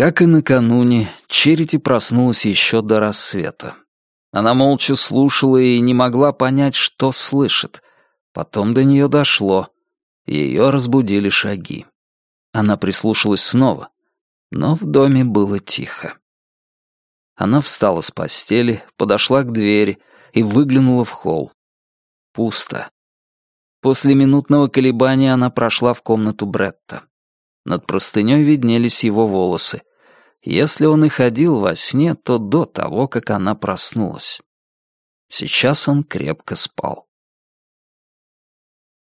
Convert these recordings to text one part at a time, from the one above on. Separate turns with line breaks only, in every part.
Как и накануне, Черити проснулась еще до рассвета. Она молча слушала и не могла понять, что слышит. Потом до нее дошло. Ее разбудили шаги. Она прислушалась снова, но в доме было тихо. Она встала с постели, подошла к двери и выглянула в холл. Пусто. После минутного колебания она прошла в комнату Бретта. Над простыней виднелись его волосы. Если он и ходил во сне, то до того, как она проснулась. Сейчас он крепко спал.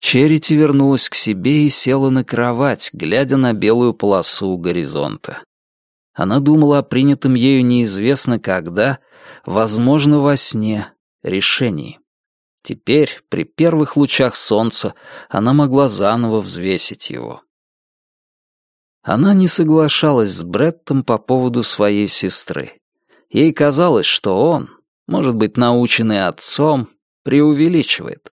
Черити вернулась к себе и села на кровать, глядя на белую полосу у горизонта. Она думала о принятом ею неизвестно когда, возможно, во сне, решении. Теперь, при первых лучах солнца, она могла заново взвесить его. Она не соглашалась с Бреттом по поводу своей сестры. Ей казалось, что он, может быть, наученный отцом, преувеличивает.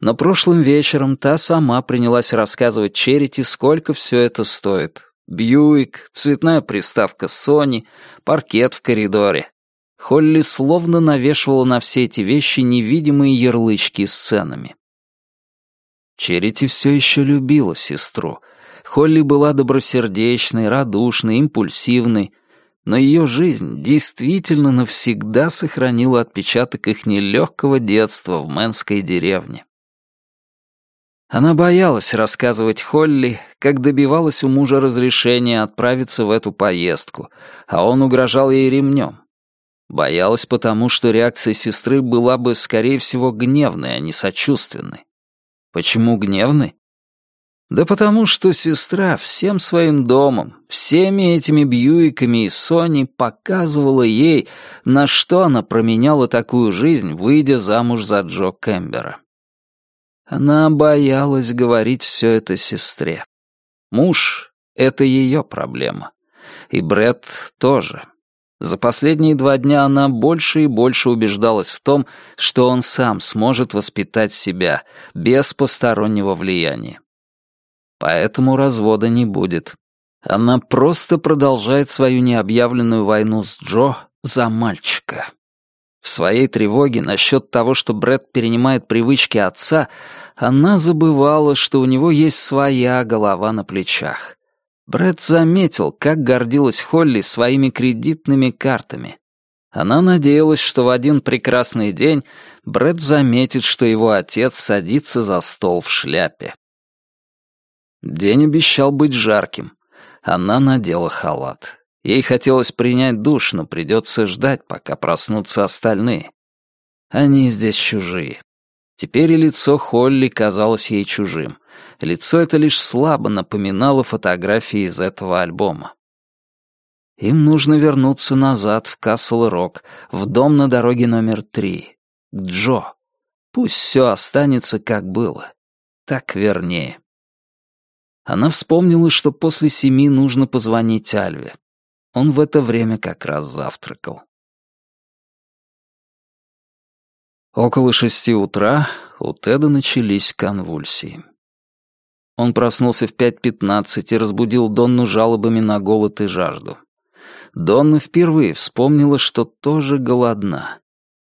Но прошлым вечером та сама принялась рассказывать Черити, сколько все это стоит, Бьюик, цветная приставка Сони, паркет в коридоре. Холли словно навешивала на все эти вещи невидимые ярлычки с ценами. Черити все еще любила сестру. Холли была добросердечной, радушной, импульсивной, но ее жизнь действительно навсегда сохранила отпечаток их нелегкого детства в Мэнской деревне. Она боялась рассказывать Холли, как добивалась у мужа разрешения отправиться в эту поездку, а он угрожал ей ремнем. Боялась потому, что реакция сестры была бы, скорее всего, гневной, а не сочувственной. Почему гневной? Да потому что сестра всем своим домом, всеми этими Бьюиками и Сони показывала ей, на что она променяла такую жизнь, выйдя замуж за Джо Кэмбера. Она боялась говорить все это сестре. Муж — это ее проблема. И Бред тоже. За последние два дня она больше и больше убеждалась в том, что он сам сможет воспитать себя без постороннего влияния. Поэтому развода не будет. Она просто продолжает свою необъявленную войну с Джо за мальчика. В своей тревоге насчет того, что Брэд перенимает привычки отца, она забывала, что у него есть своя голова на плечах. Брэд заметил, как гордилась Холли своими кредитными картами. Она надеялась, что в один прекрасный день Брэд заметит, что его отец садится за стол в шляпе. День обещал быть жарким. Она надела халат. Ей хотелось принять душ, но придется ждать, пока проснутся остальные. Они здесь чужие. Теперь и лицо Холли казалось ей чужим. Лицо это лишь слабо напоминало фотографии из этого альбома. Им нужно вернуться назад в Касл-Рок, в дом на дороге номер три, к Джо. Пусть все останется, как было. Так вернее. Она вспомнила, что после семи нужно позвонить Альве. Он в это время как раз завтракал. Около шести утра у Теда начались конвульсии. Он проснулся в пять пятнадцать и разбудил Донну жалобами на голод и жажду. Донна впервые вспомнила, что тоже голодна.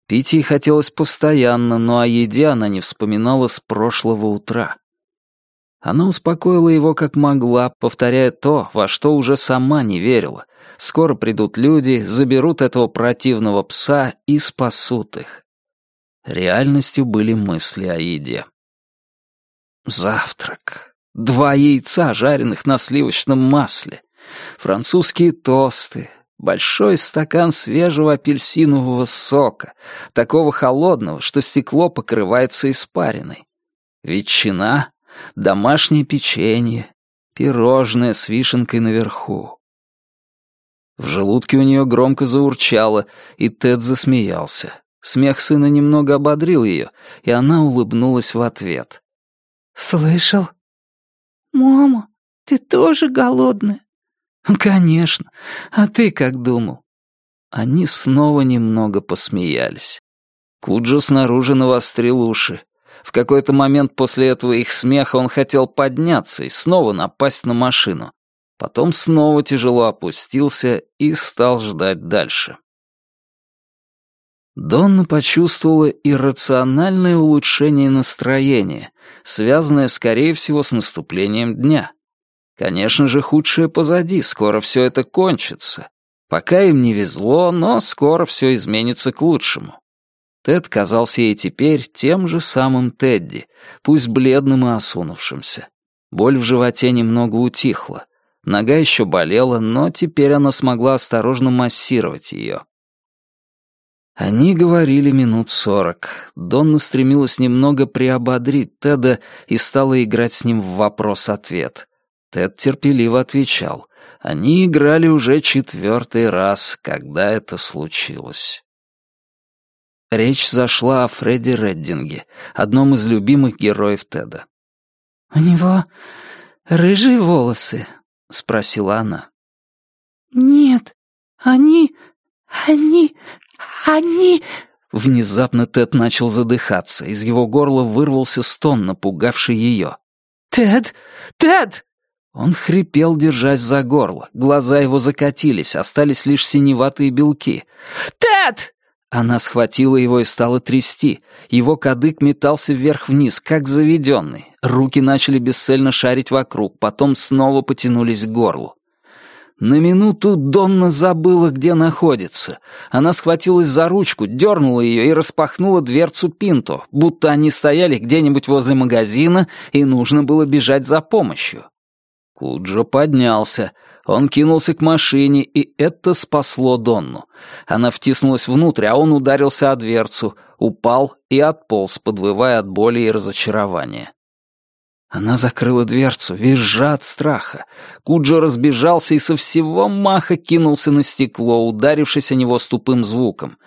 Пить ей хотелось постоянно, но о еде она не вспоминала с прошлого утра. Она успокоила его как могла, повторяя то, во что уже сама не верила. Скоро придут люди, заберут этого противного пса и спасут их. Реальностью были мысли о еде. Завтрак. Два яйца, жареных на сливочном масле. Французские тосты. Большой стакан свежего апельсинового сока, такого холодного, что стекло покрывается испариной. Ветчина, домашнее печенье, пирожное с вишенкой наверху. В желудке у нее громко заурчало, и Тед засмеялся. Смех сына немного ободрил ее, и она улыбнулась в ответ. «Слышал?» «Мама, ты тоже голодная?» «Конечно. А ты как думал?» Они снова немного посмеялись. Куджа снаружи навострил уши. В какой-то момент после этого их смеха он хотел подняться и снова напасть на машину. Потом снова тяжело опустился и стал ждать дальше. Донна почувствовала иррациональное улучшение настроения, связанное, скорее всего, с наступлением дня. Конечно же, худшее позади, скоро все это кончится. Пока им не везло, но скоро все изменится к лучшему. Тед казался ей теперь тем же самым Тедди, пусть бледным и осунувшимся. Боль в животе немного утихла. Нога еще болела, но теперь она смогла осторожно массировать ее. Они говорили минут сорок. Донна стремилась немного приободрить Теда и стала играть с ним в вопрос-ответ. Тед терпеливо отвечал. Они играли уже четвертый раз, когда это случилось. Речь зашла о Фредди Реддинге, одном из любимых героев Теда.
«У него рыжие волосы?» — спросила она. «Нет, они... они... «Они...»
Внезапно Тед начал задыхаться. Из его горла вырвался стон, напугавший ее.
«Тед! Тед!»
Он хрипел, держась за горло. Глаза его закатились, остались лишь синеватые белки.
«Тед!»
Она схватила его и стала трясти. Его кадык метался вверх-вниз, как заведенный. Руки начали бесцельно шарить вокруг, потом снова потянулись к горлу. На минуту Донна забыла, где находится. Она схватилась за ручку, дернула ее и распахнула дверцу Пинто, будто они стояли где-нибудь возле магазина, и нужно было бежать за помощью. Куджо поднялся. Он кинулся к машине, и это спасло Донну. Она втиснулась внутрь, а он ударился о дверцу, упал и отполз, подвывая от боли и разочарования. Она закрыла дверцу, визжа от страха. Куджо разбежался и со всего маха кинулся на стекло, ударившись о него с тупым звуком.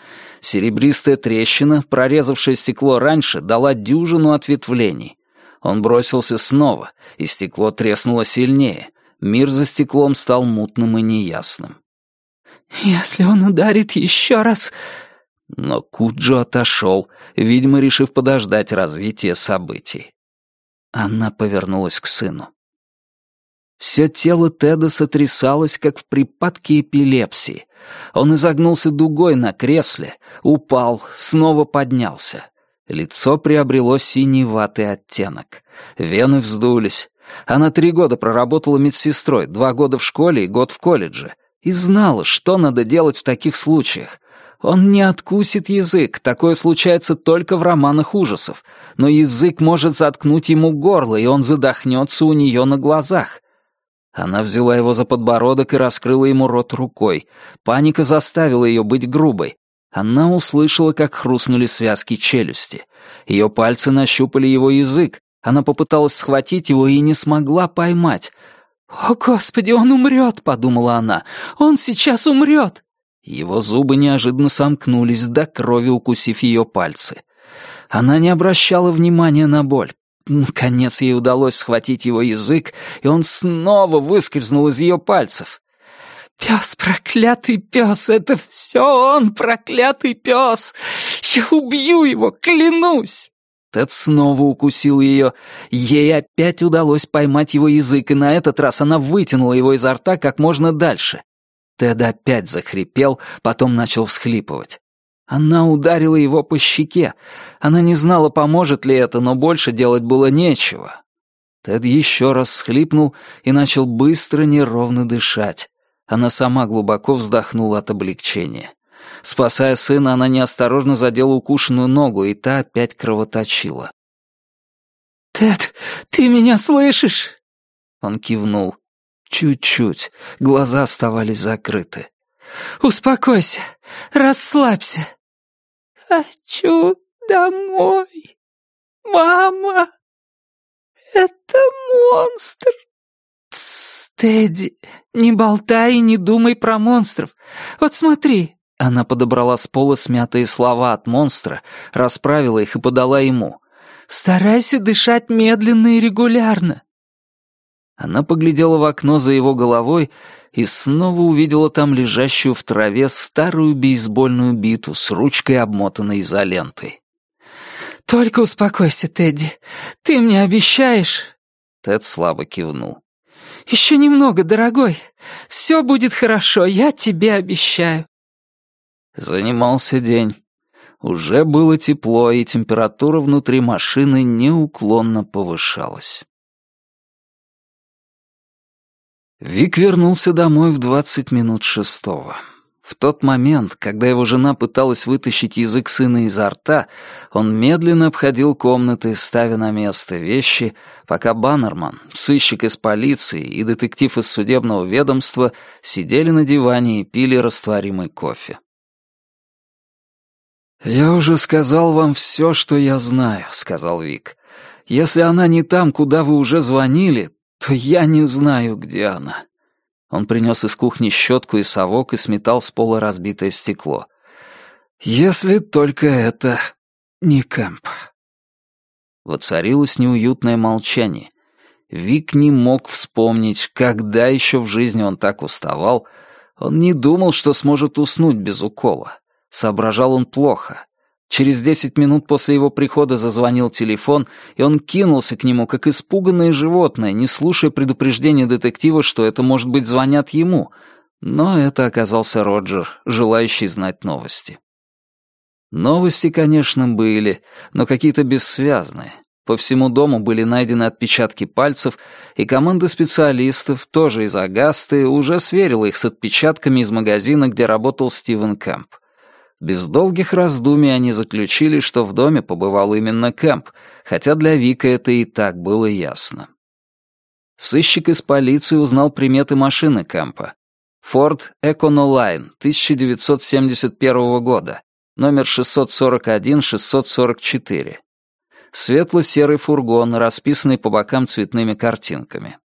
Серебристая трещина, прорезавшая стекло раньше, дала дюжину ответвлений. Он бросился снова, и стекло треснуло сильнее. Мир за стеклом стал мутным и неясным.
«Если он ударит еще раз...»
Но Куджо отошел, видимо, решив подождать развития событий. Она повернулась к сыну. Все тело Теда сотрясалось, как в припадке эпилепсии. Он изогнулся дугой на кресле, упал, снова поднялся. Лицо приобрело синеватый оттенок. Вены вздулись. Она три года проработала медсестрой, два года в школе и год в колледже. И знала, что надо делать в таких случаях. Он не откусит язык, такое случается только в романах ужасов, но язык может заткнуть ему горло, и он задохнется у нее на глазах. Она взяла его за подбородок и раскрыла ему рот рукой. Паника заставила ее быть грубой. Она услышала, как хрустнули связки челюсти. Ее пальцы нащупали его язык. Она попыталась схватить его и не смогла поймать.
«О, Господи, он умрет!» — подумала она. «Он сейчас умрет!»
Его зубы неожиданно сомкнулись, до крови укусив ее пальцы. Она не обращала внимания на боль. Наконец ей удалось схватить его язык, и он снова выскользнул из ее пальцев.
«Пес, проклятый пес, это все он, проклятый пес! Я убью его, клянусь!»
Тед снова укусил ее. Ей опять удалось поймать его язык, и на этот раз она вытянула его изо рта как можно дальше. Тед опять захрипел, потом начал всхлипывать. Она ударила его по щеке. Она не знала, поможет ли это, но больше делать было нечего. Тед еще раз схлипнул и начал быстро, неровно дышать. Она сама глубоко вздохнула от облегчения. Спасая сына, она неосторожно задела укушенную ногу, и та опять кровоточила.
«Тед, ты меня слышишь?»
Он кивнул. Чуть-чуть. Глаза оставались закрыты.
«Успокойся. Расслабься». «Хочу домой. Мама, это монстр». «Тсс, Тедди, не болтай и не думай про монстров. Вот смотри».
Она подобрала с пола смятые слова от монстра, расправила их и подала ему.
«Старайся дышать медленно и регулярно.
Она поглядела в окно за его головой и снова увидела там лежащую в траве старую бейсбольную биту с ручкой, обмотанной изолентой.
«Только успокойся, Тедди. Ты мне обещаешь?»
Тед слабо кивнул.
Еще немного, дорогой. Все будет хорошо, я тебе обещаю».
Занимался день. Уже было тепло, и температура внутри машины неуклонно повышалась. Вик вернулся домой в двадцать минут шестого. В тот момент, когда его жена пыталась вытащить язык сына изо рта, он медленно обходил комнаты, ставя на место вещи, пока Баннерман, сыщик из полиции и детектив из судебного ведомства сидели на диване и пили растворимый кофе. «Я уже сказал вам все, что я знаю», — сказал Вик. «Если она не там, куда вы уже звонили, то я не знаю, где она». Он принес из кухни щетку и совок и сметал с пола разбитое стекло. «Если только это не Кэмп». Воцарилось неуютное молчание. Вик не мог вспомнить, когда еще в жизни он так уставал. Он не думал, что сможет уснуть без укола. Соображал он плохо. Через десять минут после его прихода зазвонил телефон, и он кинулся к нему, как испуганное животное, не слушая предупреждения детектива, что это, может быть, звонят ему. Но это оказался Роджер, желающий знать новости. Новости, конечно, были, но какие-то бессвязные. По всему дому были найдены отпечатки пальцев, и команда специалистов, тоже из Агасты, уже сверила их с отпечатками из магазина, где работал Стивен Кэмп. Без долгих раздумий они заключили, что в доме побывал именно Кэмп, хотя для Вика это и так было ясно. Сыщик из полиции узнал приметы машины Кэмпа. Ford Econoline 1971 года, номер 641-644. Светло-серый фургон, расписанный по бокам цветными картинками.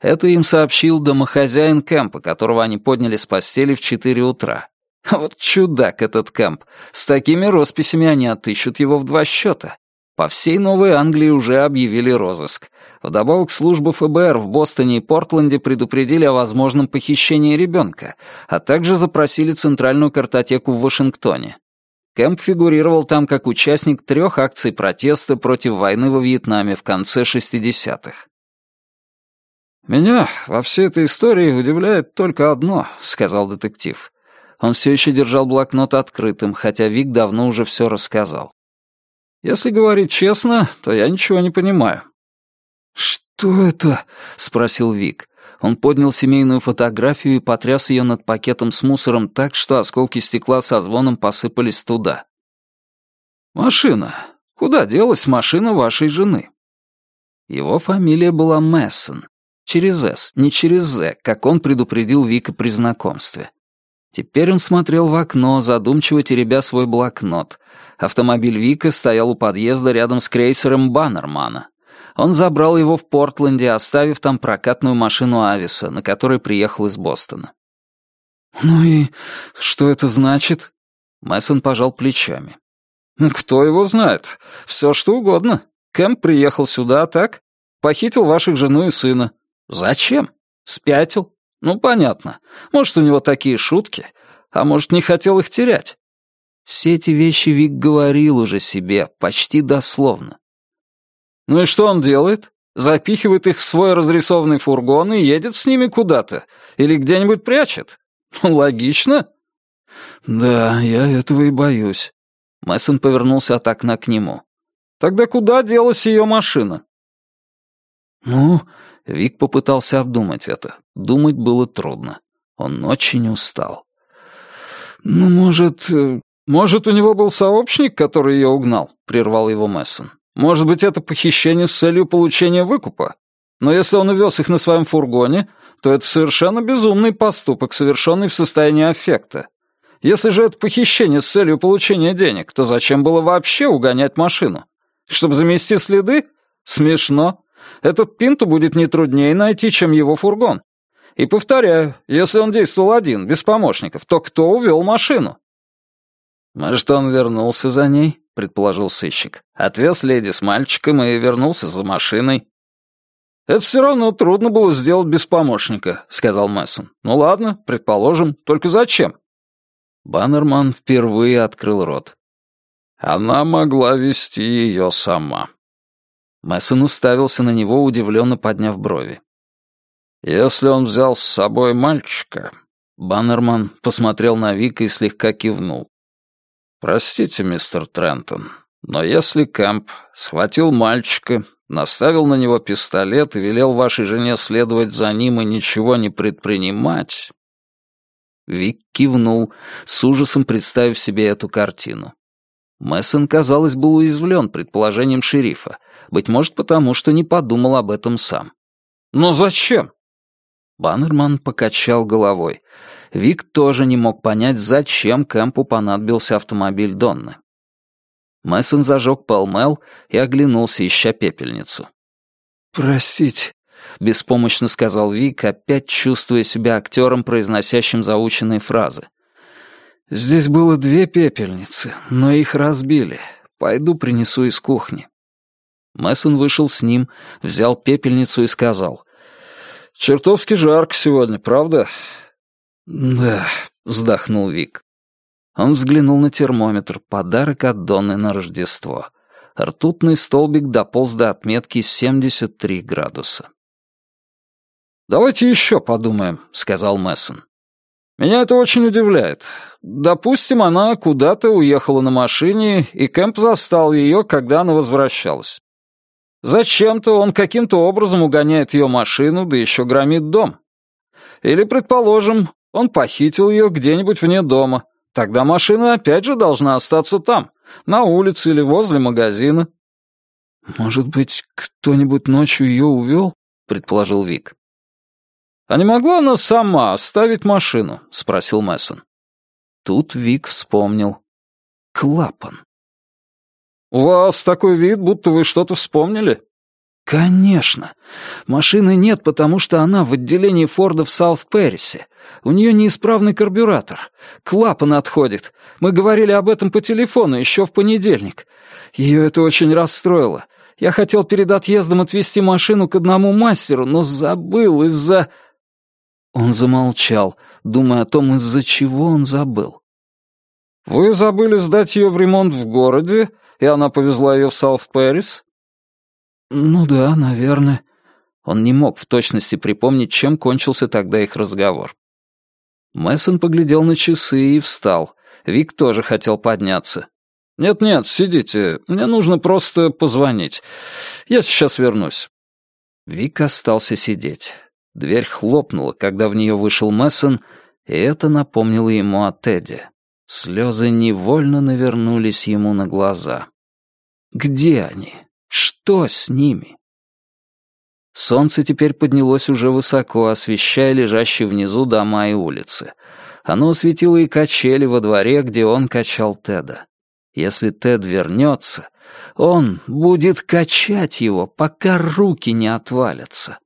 Это им сообщил домохозяин Кэмпа, которого они подняли с постели в 4 утра. Вот чудак этот Кэмп. С такими росписями они отыщут его в два счета. По всей Новой Англии уже объявили розыск. Вдобавок службы ФБР в Бостоне и Портленде предупредили о возможном похищении ребенка, а также запросили центральную картотеку в Вашингтоне. Кэмп фигурировал там как участник трех акций протеста против войны во Вьетнаме в конце 60-х. «Меня во всей этой истории удивляет только одно», — сказал детектив. Он все еще держал блокнот открытым, хотя Вик давно уже все рассказал. «Если говорить честно, то я ничего не понимаю». «Что это?» — спросил Вик. Он поднял семейную фотографию и потряс ее над пакетом с мусором так, что осколки стекла со звоном посыпались туда. «Машина. Куда делась машина вашей жены?» Его фамилия была Мессон. Через «С», не через «З», как он предупредил Вика при знакомстве. Теперь он смотрел в окно, задумчиво теребя свой блокнот. Автомобиль Вика стоял у подъезда рядом с крейсером Баннермана. Он забрал его в Портленде, оставив там прокатную машину Ависа, на которой приехал из Бостона. «Ну и что это значит?» Мессон пожал плечами. «Кто его знает? Все что угодно. Кэмп приехал сюда, так? Похитил ваших жену и сына. Зачем? Спятил. Ну, понятно. Может, у него такие шутки, а может, не хотел их терять. Все эти вещи Вик говорил уже себе, почти дословно. Ну и что он делает? Запихивает их в свой разрисованный фургон и едет с ними куда-то. Или где-нибудь прячет. Ну, логично. Да, я этого и боюсь. Мессон повернулся от окна к нему. Тогда куда делась ее машина? Ну, Вик попытался обдумать это. Думать было трудно. Он очень устал. «Ну, может... Э, может, у него был сообщник, который ее угнал?» — прервал его Мессон. «Может быть, это похищение с целью получения выкупа? Но если он увез их на своем фургоне, то это совершенно безумный поступок, совершенный в состоянии аффекта. Если же это похищение с целью получения денег, то зачем было вообще угонять машину? Чтобы замести следы? Смешно. Этот Пинту будет не труднее найти, чем его фургон. И повторяю, если он действовал один, без помощников, то кто увел машину? Может, он вернулся за ней, предположил сыщик. Отвез леди с мальчиком и вернулся за машиной. Это все равно трудно было сделать без помощника, сказал Мессон. Ну ладно, предположим, только зачем? Баннерман впервые открыл рот. Она могла вести ее сама. Мессон уставился на него, удивленно подняв брови. «Если он взял с собой мальчика...» Баннерман посмотрел на Вика и слегка кивнул. «Простите, мистер Трентон, но если Кэмп схватил мальчика, наставил на него пистолет и велел вашей жене следовать за ним и ничего не предпринимать...» Вик кивнул, с ужасом представив себе эту картину. Мессон, казалось, был уязвлен предположением шерифа, быть может потому, что не подумал об этом сам. «Но зачем?» Баннерман покачал головой. Вик тоже не мог понять, зачем Кэмпу понадобился автомобиль Донны. Мессон зажег полмел и оглянулся, ища пепельницу. «Простите», — беспомощно сказал Вик, опять чувствуя себя актером, произносящим заученные фразы. «Здесь было две пепельницы, но их разбили. Пойду принесу из кухни». Мессон вышел с ним, взял пепельницу и сказал. «Чертовски жарко сегодня, правда?» «Да», — вздохнул Вик. Он взглянул на термометр, подарок от Донны на Рождество. Ртутный столбик дополз до отметки 73 градуса. «Давайте еще подумаем», — сказал Мессон. «Меня это очень удивляет. Допустим, она куда-то уехала на машине, и Кэмп застал ее, когда она возвращалась. Зачем-то он каким-то образом угоняет ее машину, да еще громит дом. Или, предположим, он похитил ее где-нибудь вне дома. Тогда машина опять же должна остаться там, на улице или возле магазина. «Может быть, кто-нибудь ночью ее увел?» — предположил Вик. «А не могла она сама оставить машину?» — спросил Мессон. Тут Вик вспомнил. Клапан. «У вас такой вид, будто вы что-то вспомнили?» «Конечно. Машины нет, потому что она в отделении Форда в Саут-Перрисе. У нее неисправный карбюратор. Клапан отходит. Мы говорили об этом по телефону еще в понедельник. Ее это очень расстроило. Я хотел перед отъездом отвезти машину к одному мастеру, но забыл из-за...» Он замолчал, думая о том, из-за чего он забыл. «Вы забыли сдать ее в ремонт в городе, и она повезла ее в Саут-Перрис?» «Ну да, наверное». Он не мог в точности припомнить, чем кончился тогда их разговор. Мессон поглядел на часы и встал. Вик тоже хотел подняться. «Нет-нет, сидите. Мне нужно просто позвонить. Я сейчас вернусь». Вик остался сидеть. Дверь хлопнула, когда в нее вышел Мессон, и это напомнило ему о Теде. Слезы невольно навернулись ему на глаза. Где они? Что с ними? Солнце теперь поднялось уже высоко, освещая лежащие внизу дома и улицы. Оно осветило и качели во дворе, где он качал Теда. Если Тед вернется, он будет качать его, пока руки не отвалятся.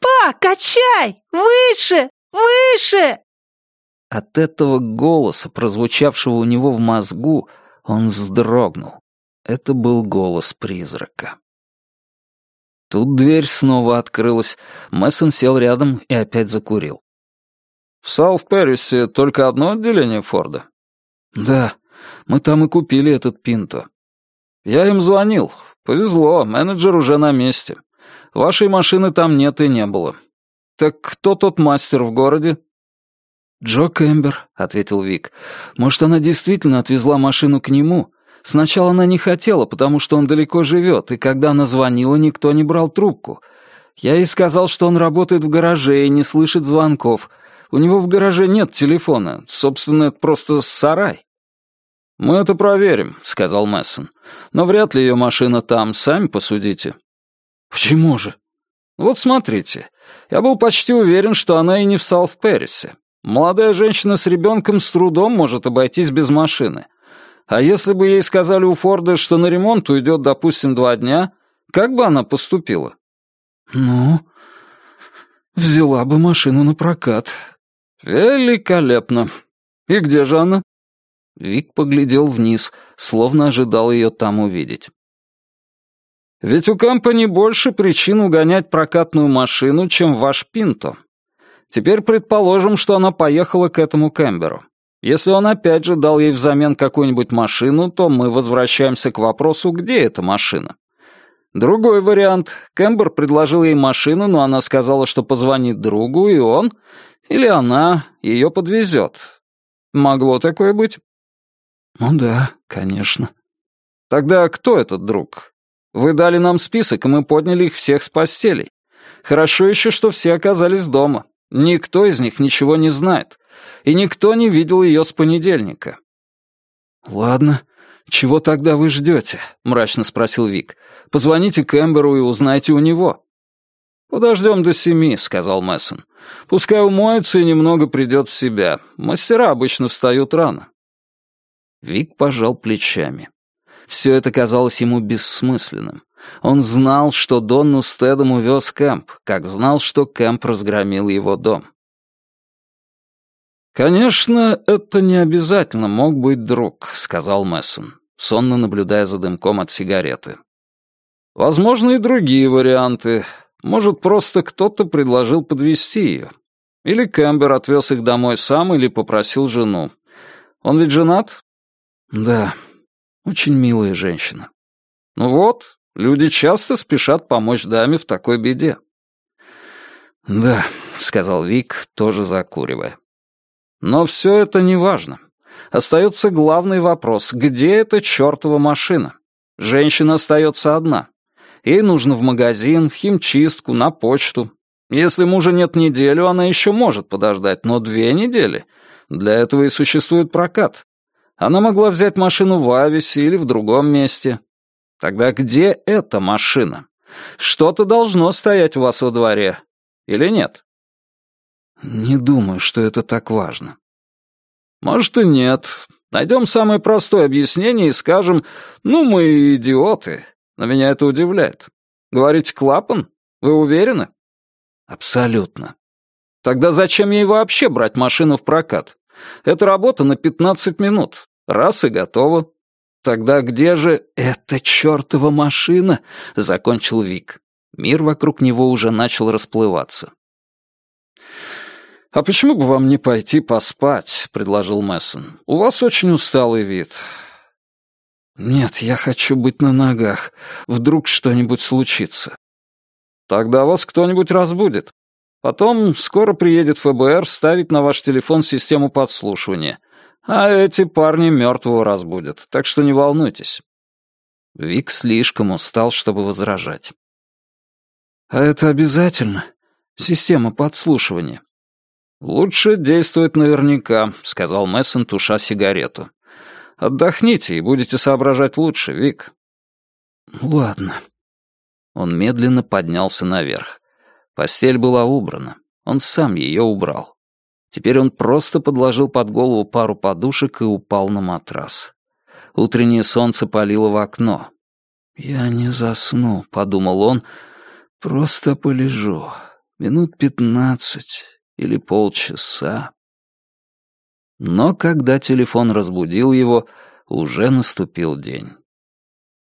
«Па, качай! Выше! Выше!»
От этого голоса, прозвучавшего у него в мозгу, он вздрогнул. Это был голос призрака. Тут дверь снова открылась. Мессон сел рядом и опять закурил. «В Саут-Перрисе только одно отделение Форда?» «Да, мы там и купили этот Пинто». «Я им звонил. Повезло, менеджер уже на месте. Вашей машины там нет и не было. Так кто тот мастер в городе?»
«Джо Кэмбер», — ответил Вик. «Может, она действительно отвезла машину к нему? Сначала она не хотела, потому что он далеко живет, и когда она звонила, никто не брал трубку. Я ей сказал, что он работает в гараже и не слышит звонков. У него в гараже нет телефона. Собственно, это просто сарай».
«Мы это проверим», — сказал Мессон. «Но вряд ли ее машина там, сами посудите».
«Почему же?»
«Вот смотрите. Я был почти уверен, что она и не в Саут-Перрисе. Молодая женщина с ребенком с трудом может обойтись без машины. А если бы ей сказали у Форда, что на ремонт уйдет, допустим, два дня, как бы она поступила?»
«Ну, взяла бы машину на прокат».
«Великолепно. И где же она?» Вик поглядел вниз, словно ожидал ее там увидеть. Ведь у компании больше причин угонять прокатную машину, чем ваш Пинто. Теперь предположим, что она поехала к этому Кэмберу. Если он опять же дал ей взамен какую-нибудь машину, то мы возвращаемся к вопросу, где эта машина.
Другой вариант. Кэмбер предложил ей машину, но она сказала, что позвонит другу, и он, или она, ее подвезет. Могло такое быть?
Ну да, конечно.
Тогда кто этот друг? Вы дали нам список, и мы подняли их всех с постелей. Хорошо еще, что все оказались дома. Никто из них ничего не знает. И никто не видел ее с понедельника.
«Ладно, чего тогда вы ждете?» — мрачно спросил Вик. «Позвоните Кэмберу и узнайте у него».
«Подождем до семи», — сказал Мессон. «Пускай умоется и немного придет в себя. Мастера обычно встают рано».
Вик пожал плечами. Все это казалось ему бессмысленным. Он знал, что Донну Стэдом увез Кэмп, как знал, что Кэмп разгромил его дом.
«Конечно, это не обязательно мог быть друг», — сказал Мессон, сонно наблюдая за дымком от сигареты. «Возможно, и другие варианты. Может, просто кто-то предложил подвести ее. Или Кэмбер отвез их домой сам, или попросил жену. Он ведь женат?»
«Да, очень милая женщина».
«Ну вот, люди часто спешат помочь даме в такой беде».
«Да», — сказал Вик, тоже закуривая.
Но все это не важно. Остается главный вопрос, где эта чертова машина? Женщина остается одна. Ей нужно в магазин, в химчистку, на почту. Если мужа нет неделю, она еще может подождать, но две недели? Для этого и существует прокат. Она могла взять машину в Ависе или в другом месте. Тогда где эта машина? Что-то должно стоять у вас во дворе. Или нет?
Не думаю, что это так важно.
Может и нет. Найдем самое простое объяснение и скажем, ну мы идиоты. Но меня это удивляет. Говорите, клапан? Вы уверены?
Абсолютно.
Тогда зачем ей вообще брать машину в прокат? Это работа на 15 минут. Раз и готово. Тогда где же эта чертова машина? Закончил Вик. Мир вокруг него уже начал расплываться. «А почему бы вам не пойти поспать?» — предложил Мессон. «У вас очень усталый вид».
«Нет, я хочу быть на ногах. Вдруг что-нибудь случится».
«Тогда вас кто-нибудь разбудит. Потом скоро приедет ФБР ставить на ваш телефон систему подслушивания. А эти парни мертвого разбудят, так что не волнуйтесь».
Вик слишком устал, чтобы возражать. «А это обязательно? Система подслушивания?»
«Лучше действовать наверняка», — сказал Мессон, туша сигарету. «Отдохните и будете соображать лучше, Вик».
«Ладно». Он медленно поднялся наверх. Постель была убрана. Он сам ее убрал. Теперь он просто подложил под голову пару подушек и упал на матрас. Утреннее солнце палило в окно. «Я не засну», — подумал он, — «просто полежу. Минут пятнадцать, или полчаса. Но когда телефон разбудил его, уже наступил день.